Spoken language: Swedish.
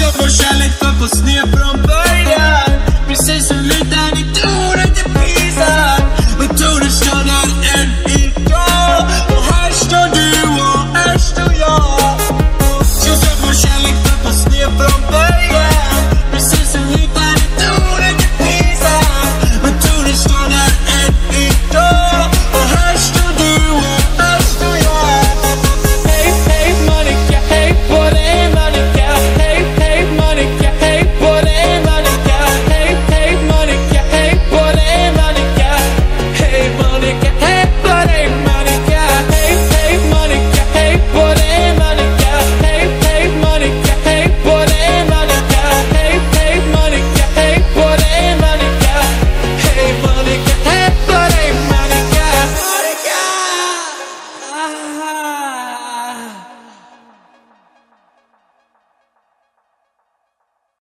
jag får kärlek för på sned från början.